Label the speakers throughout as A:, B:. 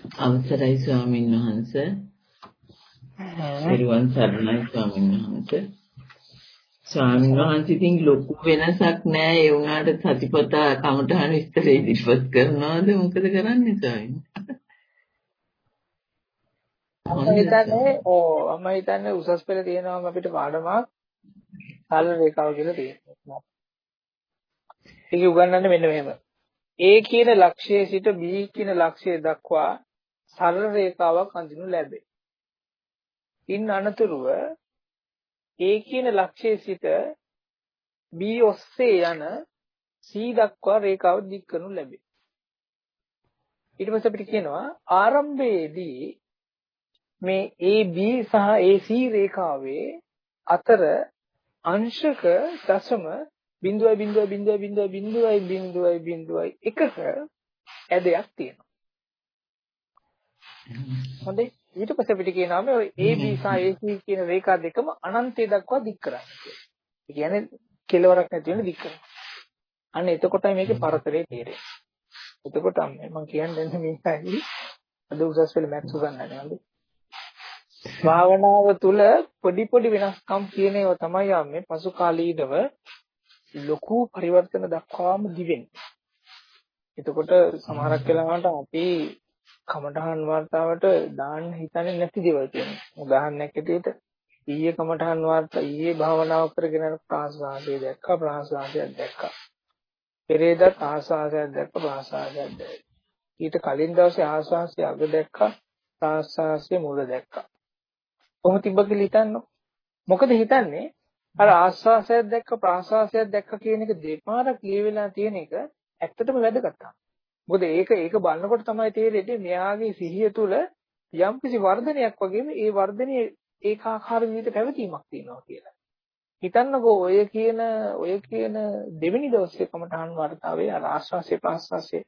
A: අවසරයි ස්වාමීන් වහන්ස. පෙරවන් සරණයි ස්වාමීන් වහන්ස. ස්වාමීන් වහන්සේ ඉතින් ලොකු වෙනසක් නෑ ඒ වුණාට සතිපතා කමඨහන විස්තර ඉදිරිපත් කරනවාද මොකද කරන්නේ ස්වාමීන්?
B: මම හිතන්නේ ඕ මම හිතන්නේ උසස් පෙළ තියෙනවාම අපිට පාඩමක් සරල රේඛාව කියලා තියෙනවා. ඒක උගන්වන්නේ මෙන්න මෙහෙම. A කියන ලක්ෂයේ සිට B කියන ලක්ෂය දක්වා සරල රේඛාවක් අඳිනු ලැබේ. ඉන් අනතුරුව A කියන ලක්ෂයේ සිට B ඔස්සේ යන C දක්වා රේඛාව දික් කරනු ලැබේ. ඊට පස්සේ අපිට කියනවා ආරම්භයේදී මේ AB සහ AC රේඛාවේ අතර අංශක දශම 0.0.0.0.0.0 එකක ඇදයක් තියෙනවා. හොඳයි ඊට පස්සේ අපිට කියනවා මේ AB සහ AC කියන රේඛා දෙකම අනන්තය දක්වා දික් කරන්න කියලා. ඒ කියන්නේ කෙලවරක් නැති වෙන දික් කරනවා. අන්න එතකොටයි මේකේ පරතරය තේරෙන්නේ. එතකොට මම කියන්නේ මේකයි අද උසස් පෙළ මැත්ස් උගන්වන්නේ නේද? භාවනාව තුළ පොඩි පොඩි වෙනස්කම් කියන ඒවා තමයි යන්නේ පසු කාලීනව ලොකු පරිවර්තන දක්වාම දිවෙන්නේ. එතකොට සමහරක් වෙලාවට අපි කමඨහන් වර්තාවට දාන්න හිතන්නේ නැති දේවල් තියෙනවා. උදාහරණයක් ඇටියට ඊයේ කමඨහන් වර්තා ඊයේ භාවනාව කරගෙන යන ප්‍රාසාසය දැක්කා ප්‍රාසාසයක් දැක්කා. පෙරේදත් ආසාසයක් දැක්කා ප්‍රාසාසයක් දැක්කා. ඊට කලින් දවසේ ආසාසය අග දැක්කා ප්‍රාසාසය මුල දැක්කා. කොහොම තිබ්බ කියලා හිතන්නකො. මොකද හිතන්නේ අර ආස්වාසයක් දැක්ක ප්‍රාසාසයක් දැක්ක කියන එක දෙපාරක් ලියවිලා තියෙන එක ඇත්තටම වැදගත් තමයි. මොකද ඒක ඒක බලනකොට තමයි තේරෙන්නේ මෙයාගේ සිහිය තුළ යම්කිසි වර්ධනයක් වගේම ඒ වර්ධනයේ ඒකාකාර විදිහට පැවතීමක් තියෙනවා කියලා. හිතන්නකෝ ඔය කියන ඔය කියන දෙවෙනි දවසේ කමඨාන් වර්තාවේ අර ආස්වාසේ ප්‍රාස්වාසේ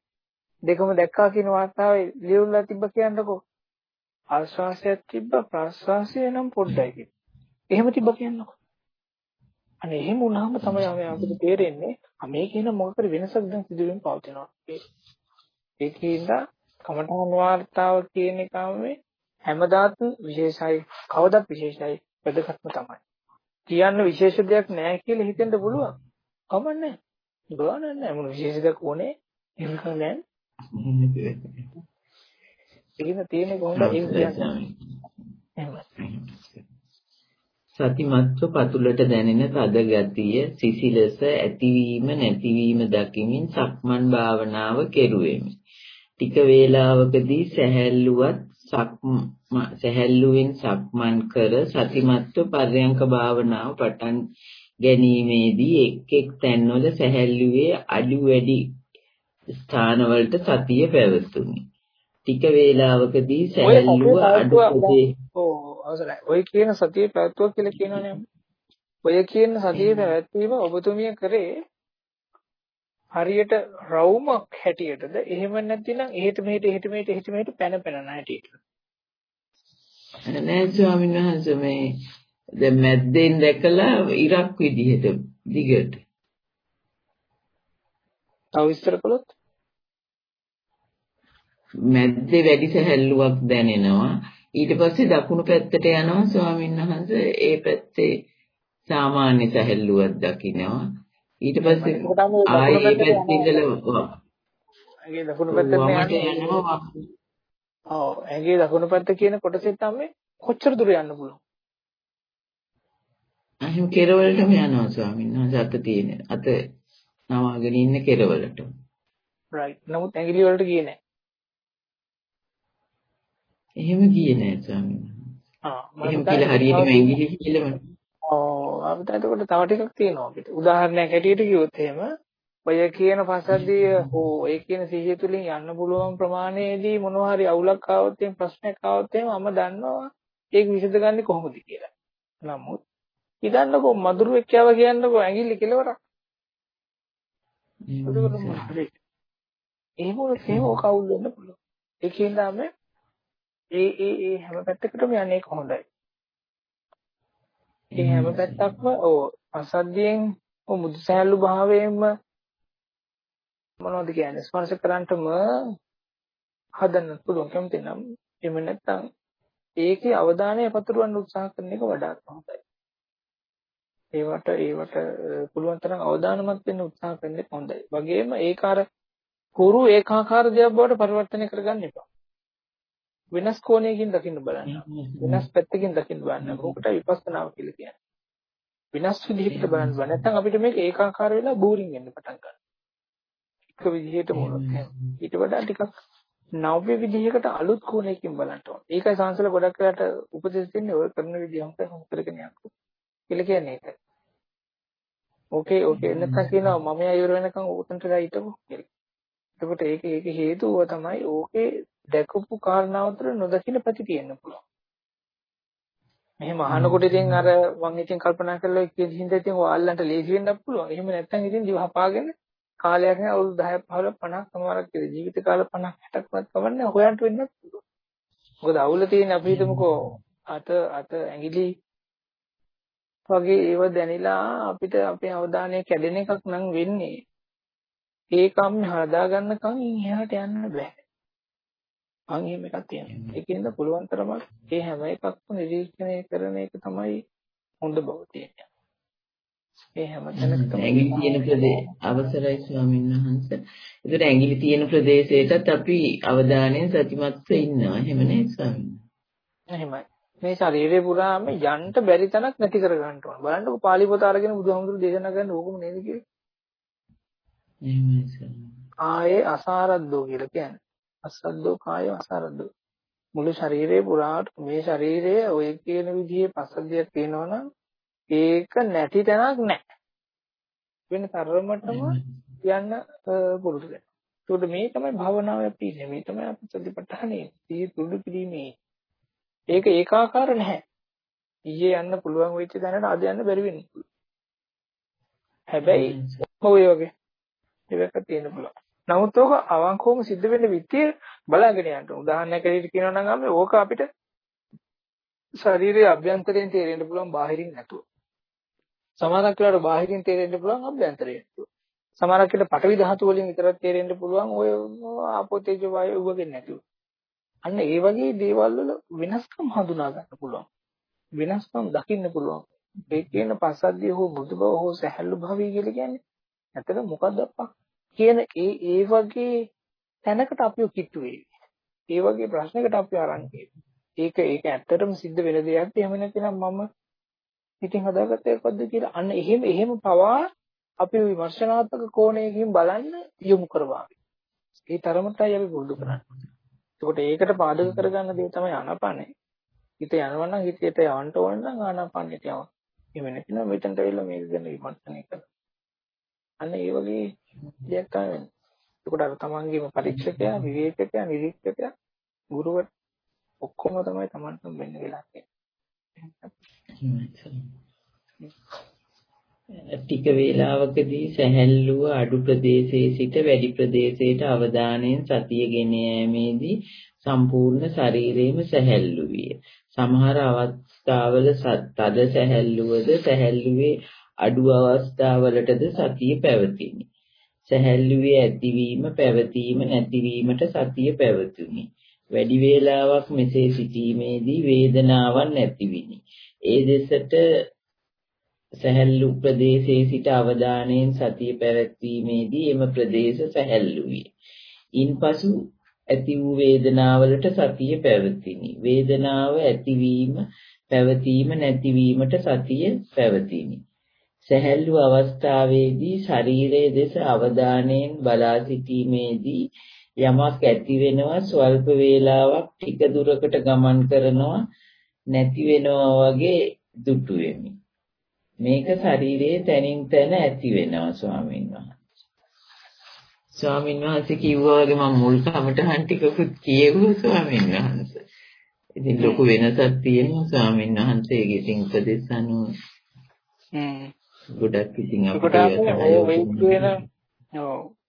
B: දෙකම දැක්කා කියන වර්තාවේ ලියුම්ලා තිබ්බ කියන්නකෝ ආශ්වාසයක් තිබ්බ ප්‍රශ්වාසය නම් පොඩ්ඩයි කිව්වා. එහෙම තිබ්බ කියන්නකො. අනේ එහෙම වුණාම තමයි අපිට තේරෙන්නේ මේ කියන මොකකට වෙනසක් දැන් සිදුවෙමින් පවතිනවා. ඒකින්ද කමඨාන් වාර්තාව කියන එකමේ හැමදාත් විශේෂයි කවදත් විශේෂයි වැදගත්ම තමයි. කියන්න විශේෂ දෙයක් නැහැ කියලා හිතෙන්න පුළුවන්. කමන්නේ. ගාන නැහැ මොන විශේෂ දෙයක් ඕනේ. එහෙම කරන්නේ එහෙම තියෙන කොහොමද ඒ කියන්නේ
A: සතිමත්ව පතුලට දැනෙන තද ගතිය සිසිලස ඇතිවීම නැතිවීම දකිමින් සක්මන් භාවනාව කෙරුවෙමි. ටික වේලාවකදී සැහැල්ලුවත් සැහැල්ලුවෙන් සක්මන් කර සතිමත්ව පර්යංක භාවනාව පටන් ගැනීමේදී එක් එක් තැන්වල සැහැල්ලුවේ අඩු වැඩි ස්ථානවලට සතිය පැවතුණි. ටික වේලාවකදී සැහැල්ලුව
B: අවසරයි. ඔය කියන සතිය පැවැත්වුවා කියලා කියනවනේ. ඔය කියන සතිය පැවැත්වීම ඔබතුමිය කරේ හරියට රවුමක් හැටියටද එහෙම නැතිනම් එහෙට මෙහෙට එහෙට මෙහෙට එහෙට මෙහෙට පැන පැන නැහැටියට.
A: නෑ ස්වාමීන් වහන්සේ මේ දැන් මැද්දෙන් දැකලා ඉරක් විදිහට දිගට.
B: තව විස්තර කළොත්
A: මැද්දේ වැඩි සැහැල්ලුවක් දැනෙනවා. ඊට පස්සේ දකුණු පැත්තට යනවා ස්වාමීන් වහන්සේ ඒ පැත්තේ සාමාන්‍ය සැහැල්ලුවක් දකින්නවා. ඊට පස්සේ ආයේ පැත්තේ ඉඳලා
B: ඇගේ දකුණු පැත්තට යනවා. ඔව් ඇගේ දකුණු පැත්ත කියන කොටසෙත් තමයි කොච්චර දුර යන්න පුළුවන්.
A: අහිම කෙරවලටම යනවා ස්වාමීන් වහන්සේ අත තියෙන අත නවාගෙන ඉන්න කෙරවලට.
B: right. නමුත් ඇඟිලි වලට ගියේ නැහැ.
A: එහෙම ගියේ නෑ ස්වාමීන් වහන්සේ. ආ මම කියලා හරියටම ඇඟිලි කියලාම.
B: ඔව් අපිට එතකොට තව ටිකක් තියෙනවා අපිට. උදාහරණයක් හැටියට කිව්වොත් එහෙම ඔය කියන පසද්දිය හෝ ඔය කියන සිහිය තුලින් යන්න පුළුවන් ප්‍රමාණයේදී මොනවා හරි අවුලක් ආවොත් එහෙම ප්‍රශ්නයක් ආවොත් එහෙම මම දන්නවා ඒක විසඳගන්නේ කොහොමද කියලා. නමුත් ඉදන්නකෝ මధుරෙක් කියව කියන්නකෝ ඇඟිලි කෙලවරක්. එහෙම වුණොත් එහෙම ඔක අවුල් වෙන්න පුළුවන්. ඒකෙන් තමයි ඒ ඒ ඒ හැම පැත්තකටම යන්නේ හොඳයි. ඒ හැම පැත්තක්ම ඕ අසද්දයෙන් ඔ මුදුසැලු භාවයෙන්ම මොනවද කියන්නේ ස්පර්ශ කරන්ටම හදන්න පුළුවන් කැමති නම් එහෙම නැත්නම් ඒකේ අවධානය පතුරවන්න උත්සාහ කරන එක වඩාත් හොඳයි. ඒවට ඒවට පුළුවන් තරම් අවධානමත් වෙන්න උත්සාහ කරන එක හොඳයි. වගේම ඒක අර කුරු ඒකාකාර දෙයක් බවට පරිවර්තනය කරගන්න එපා. වෙනස් කෝණයකින් දකින්න බලන්න. වෙනස් පැත්තකින් දකින්න බලන්න. මොකට විපස්සනාව කියලා කියන්නේ. වෙනස් විදිහකට බලන්න බෑ. නැත්නම් අපිට මේක ඒකාකාර වෙලා බෝරින් වෙන්න පටන් ගන්නවා. එක විදිහට මොනවද ඊට වඩා ටිකක් නව්‍ය විදිහකට අලුත් කෝණයකින් බලන්න ඕන. ඒකයි සංසල ගොඩක් වෙලාට උපදෙස් දෙන්නේ ඔය කරන විදිහ හොඳ හොඳ කරගෙන යන්න. කියලා කියන්නේ ඒක. ඕකේ ඕකේ නැත්නම් කියනවා මම අයුර වෙනකන් උතන්ට ගිහිටපො කියලා. එතකොට ඒක ඒක හේතුව තමයි ඕකේ දැකපු කාරණාවතර නොදකින පැති තියෙන්න පුළුවන්. මෙහෙම අහනකොට ඉතින් අර මම ඉතින් කල්පනා කරලා කියන හින්දා ඉතින් ඔයාලන්ට ලේසි වෙන්නත් පුළුවන්. එහෙම නැත්නම් ඉතින් දිව හපාගෙන කාලයක් නෑ අවුරුදු 10ක් 15ක් 50ක් සමහරක් කියලා ජීවිත කාල 50 60ක්වත් කවන්නේ හොයන්ට වෙන්නත් පුළුවන්. මොකද අවුල තියෙන අපි හිතමුකෝ අත අත ඇඟිලි වගේ ඒව දැනිලා අපිට අපේ අවධානය කැඩෙන එකක් නම් වෙන්නේ ඒකම හදාගන්නකම් එහාට යන්න බෑ. අන් එහෙම එකක් තියෙනවා. ඒකින්ද පුළුවන් තරමක් මේ හැම එකක්ම නිරීක්ෂණය කරන එක තමයි හොඳ බව තියෙන්නේ. ඒ හැම තැනකම
A: ඇඟිලි තියෙන ප්‍රදේශ අවසරයි ස්වාමීන් වහන්සේ. ඒකට ඇඟිලි තියෙන ප්‍රදේශයටත් අපි අවධානයෙන් සතිමත්ව ඉන්නවා. එහෙම නේද ස්වාමීන්
B: එහෙමයි. මේ ශරීරේ පුරාම යන්න බැරි තැනක් නැති කර ගන්න ඕන. බලන්නකො පාලි පොත අරගෙන බුදුහාමුදුරු දේශනා කරන ඕකම නේද කියේ.
A: එහෙමයි ස්වාමීන්.
B: ආයේ අසාරද්දෝ කියලා කියන්නේ. අසද්දෝ කාය අසාරද්දෝ. මුළු ශරීරේ පුරාට මේ ශරීරයේ ඔය කියන විදිහේ පස්සද්ධියක් තියෙනවනම් ඒක නැති තැනක් නැහැ. වෙන තරමටම යන්න පුරුදු වෙනවා. ඒකට මේ තමයි භාවනාවේ තියෙන්නේ. මේ තමයි අපි සතිපට්ඨානේ. සිහි පුරුදු කිරීමේ. ඒක ඒකාකාර නැහැ. ඊයේ යන්න පුළුවන් වෙච්ච තැනට අද යන්න බැරි වෙන්නේ. හැබැයි ඔය වගේ ඒකක් තියෙන්න පුළුවන්. නමුත් ඕක අවංකවම සිද්ධ වෙන්න විදිය බලාගෙන යන්න. උදාහරණයක් ඇරෙන්න කියනවා නම් අපි ඕක අපිට ශරීරයේ අභ්‍යන්තරයෙන් තේරෙන්න පුළුවන් බාහිරින් නැතුව. සමහරක් වෙලාවට බාහිරින් තේරෙන්න පුළුවන් අභ්‍යන්තරයෙන්. සමහරක් වෙලාවට පටවි ධාතු වලින් විතරක් තේරෙන්න පුළුවන් ඔය ආපෝ තේජෝ වායු වගේ නැතුව. අන්න ඒ වගේ දේවල් වල වෙනස්කම් හඳුනා ගන්න පුළුවන්. වෙනස්කම් දකින්න පුළුවන්. ඒ කියන පස්සද්ධිය හෝ බුදු බව හෝ සැහැල්ලු භාවය කියලා කියන්නේ ඇත්තට මොකක්ද අප්පා කියන ඒ ඒ වගේ තැනකට අපිව කිට්ටු වෙයි. ඒ වගේ ප්‍රශ්නකට අපි අරන් ඒක ඒක ඇත්තටම සිද්ධ වෙන දෙයක්. එහෙම නැතිනම් මම ඉතින් හදාගත්ත එකක්ද කියලා අන්න එහෙම එහෙම පවා අපි විමර්ශනාත්මක කෝණයකින් බලන්න යොමු කරවා. ඒ තරමටයි අපි පුරුදු කරන්නේ. එතකොට ඒකට පාදක කරගන්න දේ තමයි ආනාපානය. හිත යනවා නම් හිතට යවන්න ඕන නම් ආනාපානෙට යවන්න. එහෙම නැත්නම් මෙතනට ඇවිල්ලා මේක ගැන විමර්ශනය කරන්න. අන්න ඒ වගේ දෙයක් තමයි වෙන්නේ. එතකොට අර තමන්ගේම පරීක්ෂකයා, විවේචකයා, නිරීක්ෂකයා, ගුරුවර ඔක්කොම තමයි තමන්ටම වෙන්න වෙලා
A: ටික වේලාවකදී සැහැල්ලුව අඩු ප්‍රදේශයේ සිට වැඩි ප්‍රදේශයට අවධානයෙන් සතිය ගෙන යාමේදී සම්පූර්ණ ශරීරයේම සැහැල්ලු විය. සමහර අවස්ථාවල තද සැහැල්ලුවද සැහැල්ලුවේ අඩු අවස්ථාවලටද සතිය පැවතිනි. සැහැල්ලුවේ ඇතිවීම පැවතීම නැතිවීමට සතිය පැවතුනි. වැඩි වේලාවක් මෙසේ සිටීමේදී වේදනාවක් නැතිවිනි. ඒ දෙසට සැහැල්ලු ප්‍රදේශයේ සිට අවධානයෙන් සතිය පැවැත්වීමේදී එම ප්‍රදේශ සැහැල්ලු විය. ඉන්පසු ඇති වූ වේදනාවලට සතිය පැවතිනි. වේදනාව ඇතිවීම පැවතීම නැතිවීමට සතිය පැවතිනි. සැහැල්ලු අවස්ථාවේදී ශරීරයේ දෙස අවධානයෙන් බලා සිටීමේදී යමක් ඇති වෙනවා ස්වල්ප වේලාවක් ටික දුරකට ගමන් කරනවා නැති වෙනවා වගේ දුටු වෙමි. මේක ශරීරයේ තනින් තන ඇති වෙනවා ස්වාමීන් වහන්සේ. ස්වාමීන් වහන්සේ කිව්වා වගේ මම මුල් කමටහන් ටිකකුත් කියෙව්වා ස්වාමීන් වහන්සේ. ඉතින් ලොකු වෙනසක් තියෙනවා ස්වාමීන් වහන්සේගේ ඉතින් උපදෙස් අනුව.
B: හ්ම්.
A: ගොඩක් ඉතින්
B: අපිට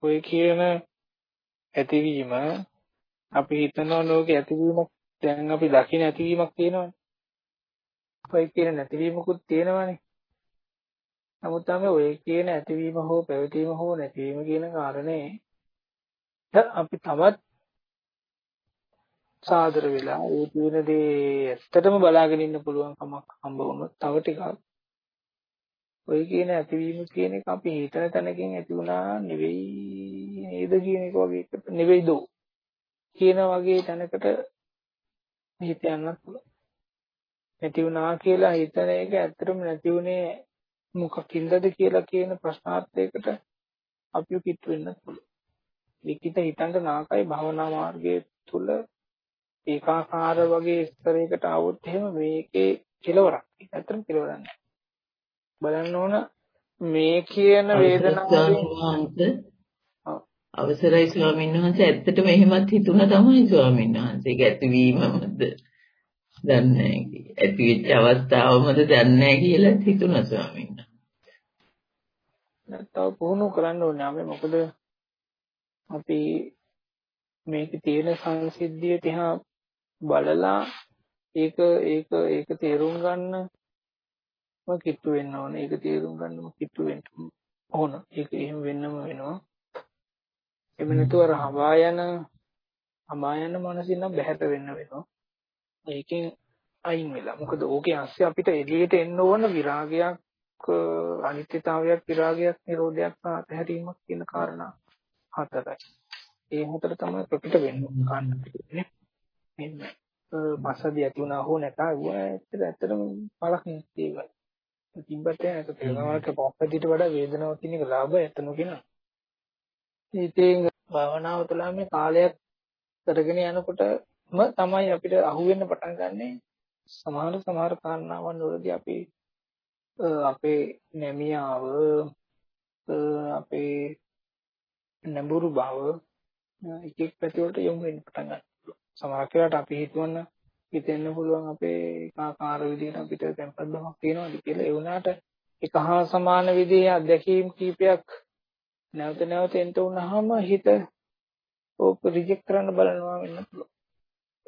B: ඔය කියන කියන ඇතිවීම අපි හිතනවා ලෝකේ ඇතිවීමක් දැන් අපි දකින්න ඇතිවීමක් තියෙනවනේ. ඔය කියන නැතිවීමකුත් තියෙනවනේ. නමුත් තමයි ඔය කියන ඇතිවීම හෝ පැවතීම හෝ නැතිවීම කියන කාරණේ අපි තවත් සාදර වෙලා ඒ තියෙන දේ ඇත්තටම බලාගෙන ඉන්න පුළුවන් කමක් හම්බ වුණොත් තව ටිකක් ඔය කියන ඇතිවීම කියන එක අපි හිතන තැනකින් ඇති වුණා නෙවෙයි නේද කියන එක වගේ එකට නෙවෙයි දෝ කියන වගේ තැනකට හිත යන්නත් පුළුවන් නැති වුණා කියලා හිතන එක ඇත්තටම නැති වුණේ මොකකින්දද කියලා කියන ප්‍රශ්නාර්ථයකට අපිව කිට්ටු වෙන්නත් පුළුවන්. ලිඛිත හිතන්න නාකයි භවනා මාර්ගයේ තුල ඒකාකාර වගේ ස්තරයකට આવොත් එහෙම මේකේ කෙලවරක්. ඇත්තටම කෙලවරක් නැහැ. බලන්න ඕන. මේ කියන වේදනාවෙන්
A: අවසරයි ස්වාමීන් වහන්සේ. ඇත්තටම එහෙමත් හිතුණා තමයි ස්වාමීන් වහන්සේ. ඒක ඇතිවීමමද දන්නේ ඇති වෙච්ච අවස්ථාවමද දන්නේ කියලා හිතුණා ස්වාමීන් වහන්සේ.
B: නැත්තව පුහුණු කරන්න ඕනේ. අපි මොකද අපි මේකේ තියෙන සංසිද්ධිය තියා බලලා ඒක ඒක ඒක තේරුම් ගන්න කිට්ටු වෙන්න ඕනේ. ඒක තේරුම් ගන්නම කිට්ටු වෙන්න ඕන. ඒක එහෙම වෙන්නම වෙනවා. එමෙ නැතුව අර හඹා යන හඹා යන මනසින් නම් බැහැට වෙන්න වෙනවා. ඒකෙන් අයින් වෙලා. මොකද ඕකේ ASCII අපිට එළියට එන්න ඕන විරාගයක් අනිත්‍යතාවයක් විරාගයක් නිරෝධයක් සහ අතහැරීමක් කියන කාරණා හතරයි. ඒ හතර තමයි ප්‍රකට වෙන්නේ කාණ්ඩ පිටුනේ. මෙන්න පස්සදී ඇති වුණා හෝ නැතා වුණා ඇත්තට ඇත්තටම පළක් නැති ඒවා. තිබ්බට ඒක තේරෙනවාට පස්සදීට වඩා වේදනාවක් තියෙන එක ලාභය එතන කියනවා. ඉතින් භාවනාව තුළ මේ කාලයක් කරගෙන යනකොටම තමයි අපිට අහුවෙන්න පටන් ගන්නෙ සමහර සමහර කාරණාවන් වලදී අපි අපේ නැමියාව අපේ නැඹුරු බව එක එක් පැති වලට යොමු වෙන්න පටන් ගන්නවා. සමහර වෙලාවට අපි හිතවන්න හිතෙන්න පුළුවන් අපේ ඒකාකාර විදිහට අපිට tempat බවක් තියෙනවාද කියලා ඒ වුණාට එක හා සමාන විදිහේ අත්දැකීම් කීපයක් නැවත නැවත එන්ට වුණාම හිත ඕක රිජෙක්ට් කරන්න බලනවා වෙන්න පුළුවන්.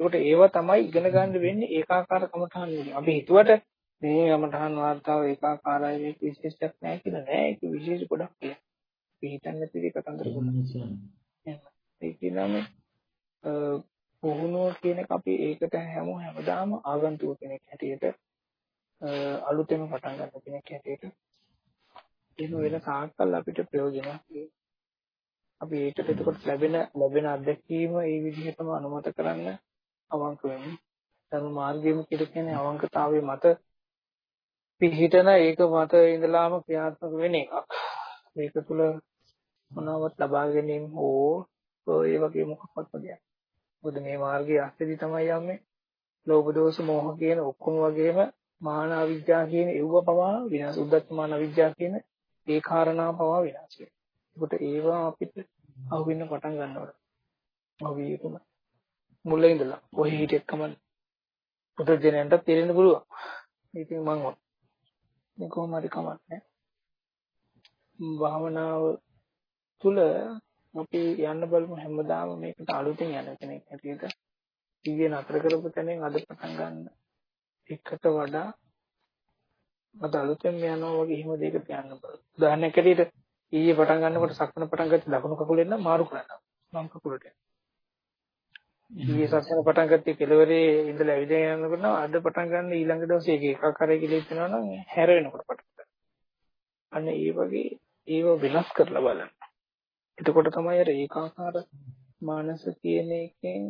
B: ඒකට ඒවා තමයි ඉගෙන ගන්න වෙන්නේ ඒකාකාර කමඨාන් වලින්. අපි හිතුවට මේ කමඨාන් වාර්තාව ඒකාකාරයි මේක විශේෂයක් නැහැ කියලා නෑ. ඒක විශේෂ ගොඩක් කියලා. අපි හිතන්නේ නැති කතන්දර ගොඩක්. ඒ කියන්නේ පුහුණුව කියන එක අපි ඒකට හැම හැමදාම ආගන්තුක කෙනෙක් හැටියට අලුතෙන් පටන් ගන්න කෙනෙක් හැටියට එහෙම වෙන සාකල් අපිට ප්‍රයෝජනක් අපි ඒකට එතකොට ලැබෙන ලැබෙන අත්දැකීම ඒ විදිහටම අනුමත කරන්න අවංක වෙමු. ධර්ම මාර්ගයේම කියන්නේ අවංකතාවයේ මත පිහිටන ඒක මත ඉඳලාම ක්‍රියාත්මක වෙන එකක්. මේක තුල මොනවත් ලබා ගැනීම හෝ ඒ වගේ මොකක්වත් දෙයක්. මොකද මේ මාර්ගයේ අස්තේදී තමයි යන්නේ. ලෝභ දෝෂ මෝහ කියන ඔක්කොම වගේම මාන අවිජ්ජා කියන ඒව පවා විනාශ උද්දච්ච මාන අවිජ්ජා කියන ඒ කාරණා පවා විනාශ වෙනවා. ඒකට ඒවා අපිට අහුවෙන්න පටන් ගන්නවා. අවියකම මුල ඉඳලා ඔය හිටියත් කමන්න. පුදුජනයන්ට තේරෙන්න පුළුවන්. ඉතින් මම මේ කොහොම හරි කමන්නේ. භාවනාව තුල අපි යන්න බලමු හැමදාම මේකට අලුතෙන් යන කෙනෙක් හැටියට ඊයේ නතර කරපු තැනින් අද පටන් ගන්න එකට වඩා අද අලුතෙන් යනවා වගේ හිම දෙයකට යන්න බලමු. උදාහරණයක් ඇටියට ඊයේ පටන් ගන්නකොට සක්මන පටන් ගත්ත දකුණු කකුලෙන් නම් මාරු කරනවා. වම් කකුලට. ඊයේ සක්මන පටන් ගත්තේ කෙලවරේ ඉඳලා ඇවිදගෙන යනකොට අද පටන් ගන්න ඊළඟ දවසේ එක එකක් කරේ කියලා හිතනවා නම් හැර වෙනකොට පටන් ගන්නවා. අන්න ඒ වගේ ඒව වෙනස් කරලා බලන්න. එතකොට තමයි අර ඒකාකාර මානස කියන එකෙන්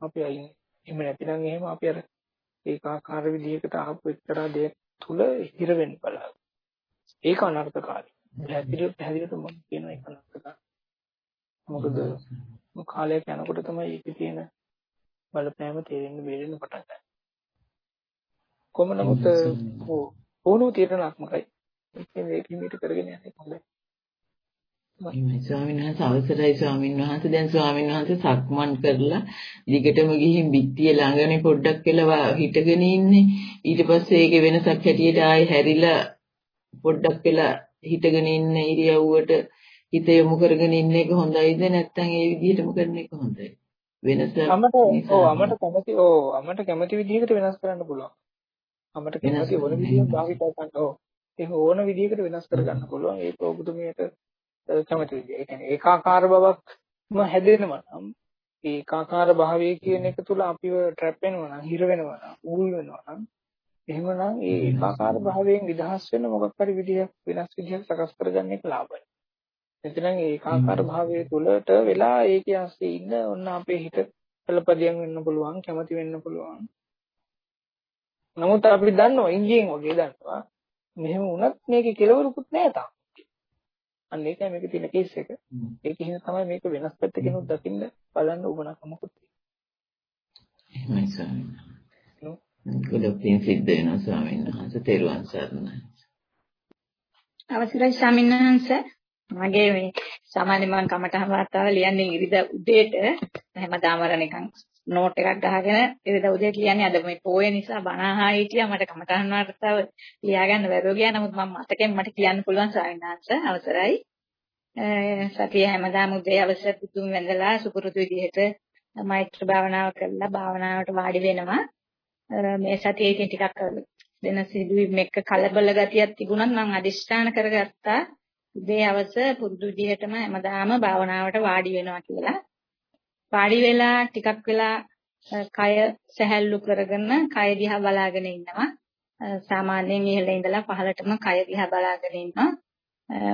B: අපි අයින් එහෙම නැතිනම් එහෙම අපි අර ඒකාකාර විදිහකට ආපු එක්තරා දෙයක් තුල හිර වෙන්න බලනවා. ඒක අනර්ථකාරී. පැහැදිලිව පැහැදිලිව මම කියන එක අනර්ථකාරී. මොකද කාලයක් යනකොට තමයි ඒකේ තියෙන බලපෑම තේරෙන්න බේරෙන්න පටන් ගන්නේ. කොහොම නමුත් ඕනෝ තීරණාත්මකයි. ඒක මේක කරගෙන යන්නේ හොඳයි.
A: ස්වාමීන් වහන්සේ අවසරයි ස්වාමීන් වහන්සේ. දැන් ස්වාමීන් වහන්සේ සක්මන් කරලා දිගටම ගිහින් බිත්තිය ළඟනේ පොඩ්ඩක් වෙලා හිටගෙන ඉන්නේ. ඊට පස්සේ ඒකේ වෙනසක් හැටියට ආයෙ හැරිලා පොඩ්ඩක් වෙලා හිටගෙන ඉන්න. ඉරියව්වට හිත යොමු කරගෙන ඉන්න එක හොඳයිද නැත්නම් ඒ විදිහටම කරන එක හොඳයි? වෙනස
B: අමට ඔව් අමට කැමති ඔව් අමට කැමති විදිහකට වෙනස් කරන්න පුළුවන්. අමට කැමති ඕන විදිහකට භාවිත කරන්න ඔව් ඒක ඕන විදිහකට වෙනස් කර ගන්න පුළුවන්. ඒක ඔබතුමියට කැමති විදිය. ඒ කියන්නේ ඒකාකාර බවක්ම හැදෙනවා නම් ඒකාකාර භාවය කියන එක තුල අපිව ට්‍රැප් වෙනවා නම් හිර වෙනවා නම් ඌල් වෙනවා නම් එහෙමනම් ඒ ඒකාකාර භාවයෙන් නිදහස් වෙන මොකක් හරි විදියක් වෙනස් විදියක් සකස් කරගන්න එක ලාභයි. එතනම් ඒකාකාර භාවයේ තුලට වෙලා ඒකේ ASCII ඉන්න ඔන්න අපේ හිත පළපදියම් වෙන්න පුළුවන් කැමති වෙන්න පුළුවන්. නමුත් අපි දන්නවා ඉංග්‍රීසියෙන් වගේ දන්නවා මෙහෙම වුණත් මේකේ කෙලවරුකුත් නැහැ තාම. අන්න ඒකයි මේකේ තියෙන කේස් එක. ඒක හින්දා තමයි මේක වෙනස් පැත්තකිනුත් දකින්න බලන්න උවමනකමකුත්
A: එහෙමයි ස්වාමීන් වහන්සේ. ගොඩක් පින් සිද්ධ වෙනවා ස්වාමීන් වහන්සේ තෙරුවන් සරණයි.
C: අවසරයි ස්වාමීන් වහන්සේ. මගේ මේ සාමාන්‍ය මම කමටහන් වාර්තාව ලියන්නේ ඉරිදා උදේට හැමදාම අර නිකන් නෝට් එකක් ගහගෙන ඉරිදා උදේට ලියන්නේ අද මේ පොය නිසා බණ අහා හිටියා මට කමටහන් වාර්තාව ලියාගන්න බැරුව ගියා. නමුත් මම මතකෙන් මට කියන්න පුළුවන් ස්වාමීන් වහන්සේ අවසරයි. සතිය හැමදාම උදේ අවසර පුතුම් වැඳලා සුපුරුදු විදිහට මෛත්‍රී භාවනාව කරලා භාවනාවට වාඩි වෙනවා. මේ සතියේ ඉතින් ටිකක් දෙන සිදුවීම් එක්ක කලබල ගතියක් තිබුණත් මම අදිෂ්ඨාන කරගත්තා. උදේ හවස පුරුදු විදිහටම හැමදාම භාවනාවට වාඩි වෙනවා කියලා. වාඩි වෙලා ටිකක් වෙලා කය සැහැල්ලු කරගෙන කය දිහා බලාගෙන ඉන්නවා. සාමාන්‍යයෙන් ඉහළ ඉඳලා පහළටම කය දිහා බලාගෙන ඉන්නවා.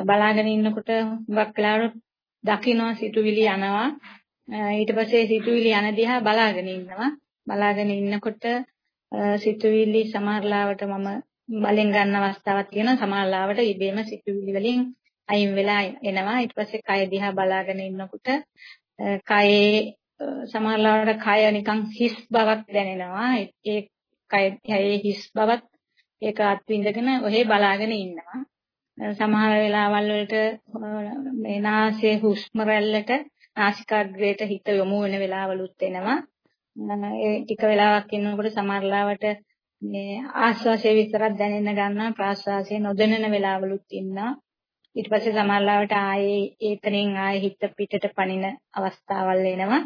C: බලාගෙන ඉන්නකොට හුඟක් වෙලාවට දකින්න සිතුවිලි යනවා. ඊට පස්සේ සිතුවිලි යන දිහා බලාගෙන ඉන්නවා. බලාගෙන ඉන්නකොට සිතුවිලි සමහරලාවට මම බලෙන් ගන්න අවස්ථාවක් තියෙනවා. සමහරලාවට ඉබේම සිතුවිලි වලින් අයින් වෙලා එනවා ඊට පස්සේ කය දිහා බලාගෙන ඉන්නකොට කයේ සමහරවිට කය නිකන් හිස් බවක් දැනෙනවා. ඒ කයේ හිස් බවත් ඒක අත්විඳගෙන ඔහේ බලාගෙන ඉන්නවා. සමහර වෙලාවල් වලට මේ නාසයේ හුස්ම රැල්ලට නාසිකාග්‍රේට හිත යොමු වෙන වෙලාවලුත් එනවා. ඒ ටික වෙලාවක් ඉන්නකොට සමහරලාවට මේ ආශ්වාසය විතරක් දැනෙන්න ගන්නවා ප්‍රාශ්වාසය නොදැනෙන වෙලාවලුත් ඉන්නවා. ඊට පස්සේ සමහරවිට ආයේ ඒතනින් ආයේ හිත පිටට පනින අවස්ථාවල් එනවා.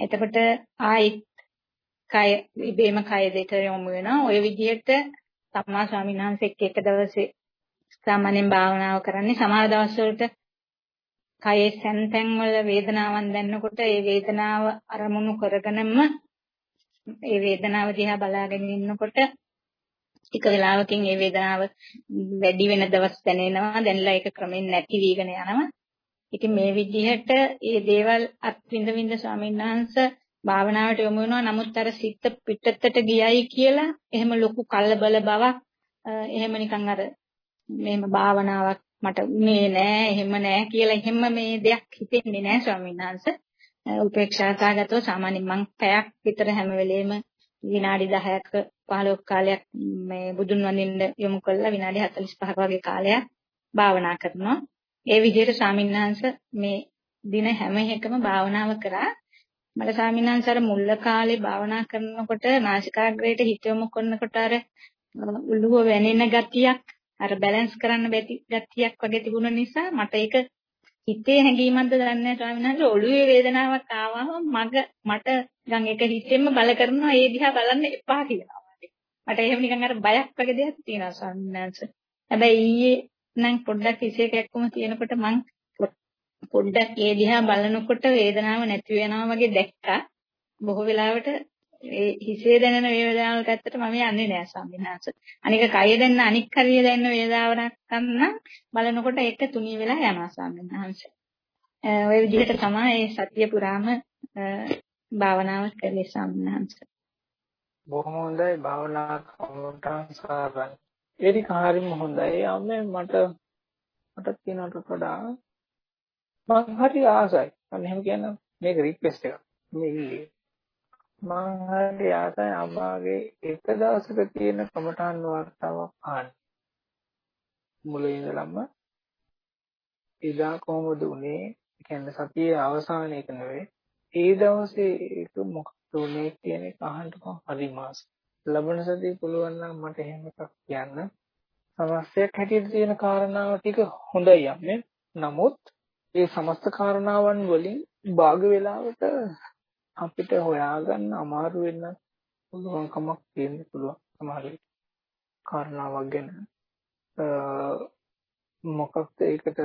C: එතකොට ආයෙත් කය ඉබේම කය දෙක යොමු වෙනවා. ওই විදිහට සම්මා ස්වාමීන් වහන්සේ එක දවසේ සාමාන්‍යයෙන් භාවනාව කරන්නේ සමහර දවස්වලට කයේ සැන්තැන් වල වේදනාවන් දැනනකොට ඒ වේදනාව අරමුණු කරගෙනම ඒ වේදනාව දිහා බලාගෙන ඉන්නකොට ටික වෙලාවකින් ඒ වේදනාව වැඩි වෙන දවස් දැනෙනවා. දැනලා ඒක ක්‍රමෙන් නැති වීගෙන යනවා. ඉතින් මේ විදිහට මේ දේවල් අත්විඳ විඳ ස්වාමීන් වහන්සේ භාවනාවට යොමු වෙනවා. නමුත් අර සිත් පිටතට ගියයි කියලා එහෙම ලොකු කලබල බවක් එහෙම නිකන් අර මෙහෙම භාවනාවක් මට උනේ නෑ එහෙම නෑ කියලා එහෙම මේ දෙයක් හිතෙන්නේ නෑ ස්වාමීන් වහන්සේ. උපේක්ෂාසගතව සාමාන්‍යයෙන් මං පැයක් විතර හැම වෙලේම විනාඩි 10ක 15ක කාලයක් මේ බුදුන් වඳින්න යොමු කළා විනාඩි 45ක වගේ කාලයක් භාවනා කරනවා. ඒ විදිහට ස්වාමින්වහන්ස මේ දින හැම එකම භාවනාව කරා. මට ස්වාමින්වහන්ස අර මුල්ල කාලේ භාවනා කරනකොට නාසිකාග්‍රේට හිත යොමු කරනකොට අර උළුව වැනෙන ගතියක් අර බැලන්ස් කරන්න බැරි ගතියක් වගේ තිබුණ නිසා මට ඒක හිතේ හැඟීමක්ද දන්නේ නැහැ ස්වාමීන් වහන්සේ ඔළුවේ වේදනාවක් ආවම මග මට නිකන් ඒක හිතෙන්ම බල කරනවා ඒ දිහා බලන්න එපා කියනවා මට එහෙම නිකන් අර බයක් වගේ දෙයක් තියෙනවා ස්වාමීන් වහන්සේ හැබැයි ඊයේ නම් පොඩ්ඩක් විශේෂයක්ම තියෙනකොට මං පොඩ්ඩක් ඒ දිහා බලනකොට වේදනාව නැති වෙනවා වගේ දැක්කා බොහෝ වෙලාවට ඒ හිසේ දැනෙන වේදනාවල් පැත්තට මම යන්නේ නෑ ස්වාමීන් වහන්සේ. අනික කය දැන්න අනික් හරිය දැනෙන වේදනාවක් ගන්න බලනකොට ඒක තුනී වෙලා යනවා ස්වාමීන් වහන්සේ. ඔය විදිහට තමයි මේ සතිය පුරාම භාවනාව කරේ ස්වාමීන් වහන්සේ.
B: බොහොම හොඳයි භාවනා කමටන් සාරයි. ඒක හරිම හොඳයි. අම්මේ මට මට කියනට වඩා මම හරි ආසයි. මම එහෙම කියන මේක රික්වෙස්ට් එකක්. මේ ඉල්ලේ. මම හරි ආසයි අම්මාගේ එක දවසක තියෙන කමටන් වර්තාවක් අහන්න. මුලින් ඉඳලම එදා කොහොමද උනේ? කියන්නේ සතියේ අවසානයක නෙවෙයි. ඒ දවසේ ඒක මොකක් උනේ කියන එක අහන්න මම හරි මාස. ලබන සතියේ පුළුවන් නම් මට එහෙම එකක් කියන්න. සමස්තයක් හැටියට තියෙන කාරණාව ටික හොඳයි යන්නේ. නමුත් ඒ සමස්ත කාරණාවන් වලින් භාග වේලාවට අපිට හොයාගන්න අමාරු වෙන්න පුළුවන්කමක් තියෙන්න පුළුවන් සමහර කාරණාවක් ගැන මොකක්ද ඒකට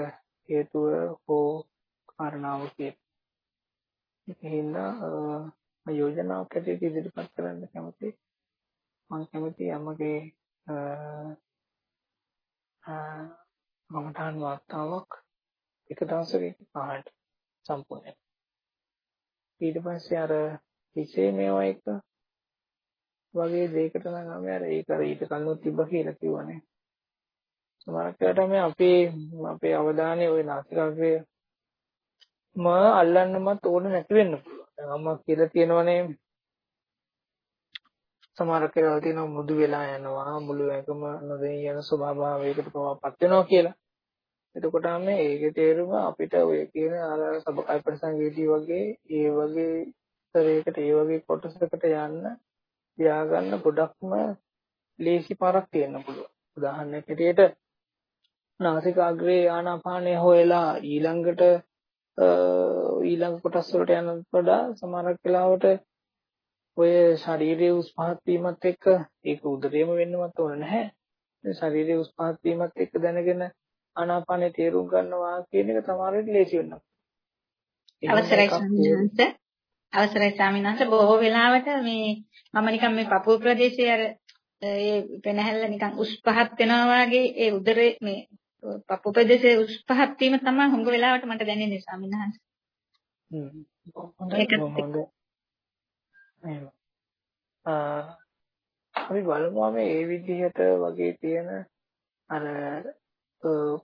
B: හේතුව හෝ කාරණාව කියන ඒකින්ද මම යෝජනාවක් ඇටියට ඉදිරිපත් කරන්න කැමතියි. මම කැමති යමගේ මමටහන් වාර්තාවක් එක දවසක පහට සම්පූර්ණයෙන්. ඊට පස්සේ අර විශේෂ මේවා එක වගේ දෙයකට නම් අපි අර ඒක අර ඊට කලින් තිබ්බ කියලා කිව්වනේ. සමහරකට මේ අපේ අපේ අවධානය ওই නාසිකාග්‍රය ම අල්ලන්නමත් ඕන නැති වෙන්න පුළුවන්. දැන් අම්මා කියලා තියෙනවනේ සමහර කෙරවල් තියෙනවා මුදු වෙලා යනවා මුළු ඇඟම නොදෙනී යන ස්වභාවයකට පවාපත් වෙනවා කියලා. එතකොට මේ ඒකේ තේරුම අපිට ඔය කියන අර සබකයි ප්‍රසංගීටි වගේ ඒ වගේ ස්තරයකට ඒ වගේ කොටසකට යන්න තියාගන්න ගොඩක්ම ලේසි පාරක් තියෙන්න පුළුවන්. උදාහරණයක් හැටියට නාසිකාග්‍රේ ආනාපානය හොයලා ඊළඟට ඊළඟ කොටස් වලට යනට වඩා සමහරක් වෙලාවට ඔය ශරීරයේ උස් පහත් වීමත් එක්ක ඒක උදරයේම වෙන්නවත් ඕන නැහැ. ශරීරයේ උස් පහත් වීමත් එක්ක දැනගෙන ආනාපානේ තේරුම් ගන්නවා කියන එක තමයි ලේසි වෙනවා.
C: අවසරයි ස්වාමීන් අවසරයි ස්වාමීන් වහන්සේ බොහෝ වෙලාවට මේ මම නිකන් මේ පපුව ප්‍රදේශයේ අර ඒ පෙනහැල්ල නිකන් උස් පහත් වෙනවා වගේ ඒ උදරේ මේ පපුව ප්‍රදේශයේ උස් පහත් වීම තමයි හුඟ වෙලාවට මට දැනෙන්නේ ස්වාමීන් වහන්සේ.
B: හ්ම්. අපි බලමු මේ ඒ විදිහට වගේ තියෙන අර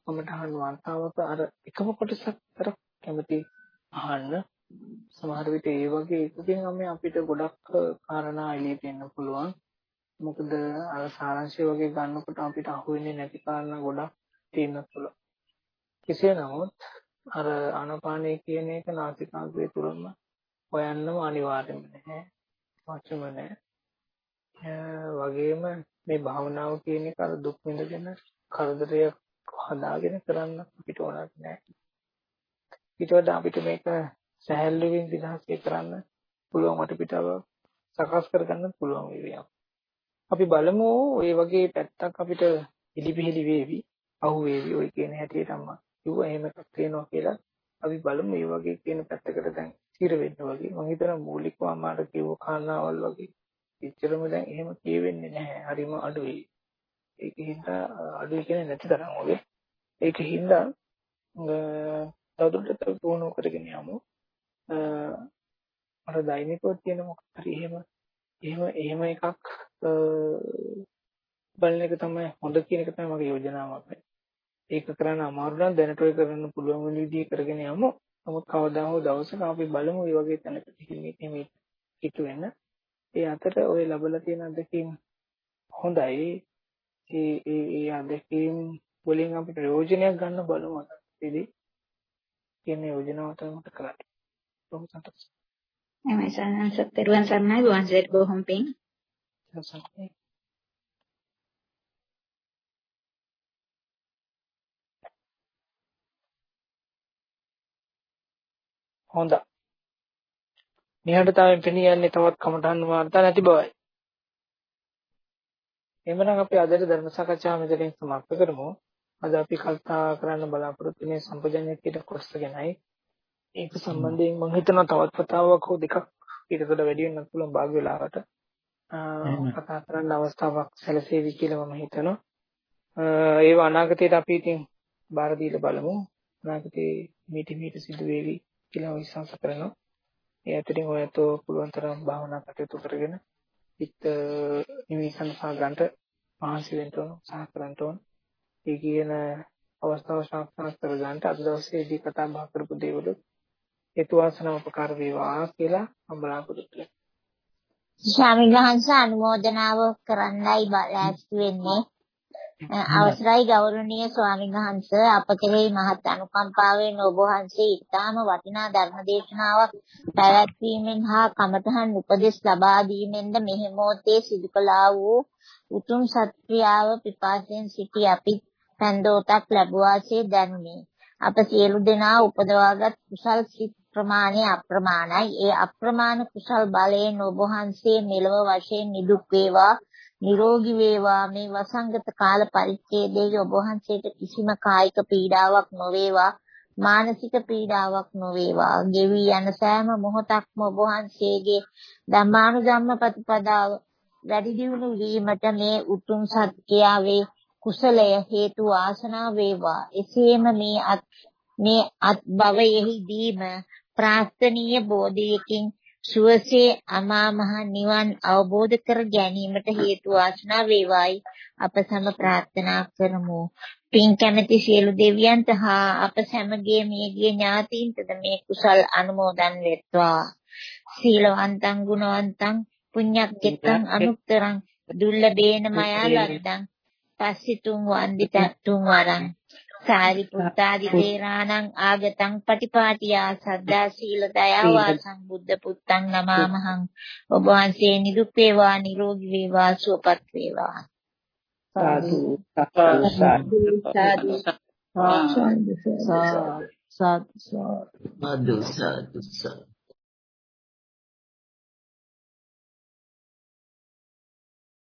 B: කමටහන් වර්තාවක අර එකම කොටසක් අර කැමති අහන්න. සමහර විට ඒ වගේ එකකින් අපි අපිට ගොඩක් කාරණා එළියට එන්න පුළුවන්. මොකද අර සාරාංශය වගේ ගන්නකොට අපිට අහුවෙන්නේ නැති කාරණා ගොඩක් තියෙන්න පුළුවන්. කෙසේ නමුත් අර ආනපානය කියන එක නාසිකාග්‍රය තුළම හොයන්නම අනිවාර්යම නැහැ. වචම නැහැ. වගේම මේ භාවනාව කියන එක අර දුක් විඳගෙන කරදරයක් හදාගෙන කරන්න අපිට ඕනක් නැහැ. ඊට වඩා අපිට මේක සහැල්ලුවෙන් විනාශය කරන්න පුළුවන් වටපිටාව සකස් කරගන්න පුළුවන් වේවි. අපි බලමු ওই වගේ පැත්තක් අපිට පිළිපිලි වේවි, අහු වේවි ඔය කියන හැටියට අම්මා. කිව්වා එහෙම එකක් තියෙනවා කියලා. අපි බලමු මේ වගේ කියන පැත්තකට දැන් ස්ථිර වෙන්න වගේ. මම හිතනවා මූලිකව අම්මාට කිව්ව කාරණාවල් වගේ එච්චරම දැන් එහෙම කියවෙන්නේ නැහැ. හරිම අඩුයි. ඒකින්ද අඩුයි කියන්නේ නැති තරම් වගේ. ඒකින්ද තවදුරටත් අපි පුහුණු කරගෙන යමු. අර දෛනිකව තියෙන මොකක් හරි එහෙම එහෙම එහෙම එකක් බලන එක තමයි හොඳ කියන එක තමයි මගේ යෝජනාවක්. ඒක කරන්න අමාරු නම් දැනට ඔය කරන්න පුළුවන් වෙන විදිහ කරගෙන යමු. නමුත් කවදා හෝ දවසක අපි බලමු මේ වගේ තැනකට හිමි හිතු වෙන. ඒ අතර ඔය ලැබලා තියෙන අත්දැකීම් හොඳයි. ඒ ඒ අත්දැකීම් වලින් අපිට ප්‍රයෝජනයක් ගන්න බලමු අතටදී. කියන යෝජනාව තමයි කරන්නේ. බොහොම සතුටුයි.
C: එමයි සන්නස පෙරුවන් සරණයි වහන්සේට බොහොම පිං.
B: හොඳයි. නිහඬතාවයෙන් පෙනී යන්නේ තවත් කමඨහන් වාර්තා නැති බවයි. එhmenan අපි අදට ධර්ම සාකච්ඡාව මෙතනින් සමාප්ත කරමු. අද අපි කල්පනා කරන්න බලාපොරොත්තු වෙන්නේ සම්පජඤ්ඤය කියන කොටස ගැනයි. ඒක සම්බන්ධයෙන් මම හිතනවා තවත් වතාවක් හෝ දෙකක් ඊටකට වැඩි වෙන්නත් පුළුවන් භාග වෙලාවට කතා කරන්න අවස්ථාවක් සැලසෙවි කියලා මම හිතනවා. ඒව අනාගතයට අපි ඉතින් බාර දීලා බලමු. අනාගතේ මීට මීට සිදු වේවි කියලා විශ්වාස කරනවා. ඒ අතරින් ඔයත් පුළුවන් තරම් භාවනා කටයුතු කරගෙන හිත නිවිසන් සහ ගන්නට මහන්සි වෙන්න ඕන සහ කරන්න ඕන. ඒ කියන අවස්ථාව සාක්ෂාත් කරගන්න අද දවසේදී කතා බහ කරපු දේවල් හේතු වාසනා උපකාර වේවා කියලා මම බලාපොරොත්තු වෙනවා.
D: ස්වාමීන් වහන්සේ අනුමෝදනාව කරන්නයි බලාපොරොත්තු වෙන්නේ. අවසරයි ගෞරවනීය ස්වාමීන් වහන්සේ අප කෙරෙහි මහත් අනුකම්පාවෙන් ඔබ වහන්සේ ඊටාම වටිනා ධර්ම දේශනාවක් පැවැත්වීමෙන් හා කමඨහන් උපදෙස් ලබා දීමෙන්ද මෙහි මොහොතේ සිදු කළා වූ උතුම් සත්‍යාව පිපාසයෙන් සිටි අපි සැන්දෝතක් ලැබුවාසේ දැනුනි. අප සියලු දෙනා උපදවාගත් කුසල් සිත් ප්‍රමාණය අප්‍රමාණයි. ඒ අප්‍රමාණ කුසල් බලයෙන් ඔබ වහන්සේ මෙලව වශයෙන් නිදුක් වේවා, නිරෝගී වේවා. මේ වසංගත කාල පරිච්ඡේදයේ ඔබ වහන්සේට කිසිම කායික පීඩාවක් නොවේවා. මානසික පීඩාවක් නොවේවා. ගෙවි යන සෑම මොහොතක්ම ඔබ වහන්සේගේ ධම්මානුධම්ම ප්‍රතිපදාව වැඩි දියුණු වීමට මේ උතුම් සත්‍යාවේ කුසලය හේතු වාසනා වේවා. එසේම මේ අත් මේ අත් භවයේදීම ප්‍රාර්ථනීය බෝධියකින් සුවසේ අමා මහ නිවන් අවබෝධ කර ගැනීමට හේතු වාසනා වේවායි අප සම ප්‍රාර්ථනා කරමු. පින් කැමැති සියලු දෙවියන්ට හා අප සැමගේ මියගිය ඥාතීන්ටද මේ කුසල් අනුමෝදන් වෙත්වා. සීලවන්තං ගුණවන්තං පුඤ්ඤක්කෙත්තං අනුත්තරං දුල්ලබේන මයා ලද්දං පස්සිතුං වන්දිතත්තුං වරං සාරිපුත්තාදි තේරාණං ආගතං පටිපාටියා සද්දා සීල දයා වාසං බුද්ධ පුත්තං නමාමහං ඔබ වහන්සේ නිදුක් වේවා නිරෝගී වේවා සුවපත් වේවා
B: සාදු සාදු සාදු
A: සාදු සාදු සාදු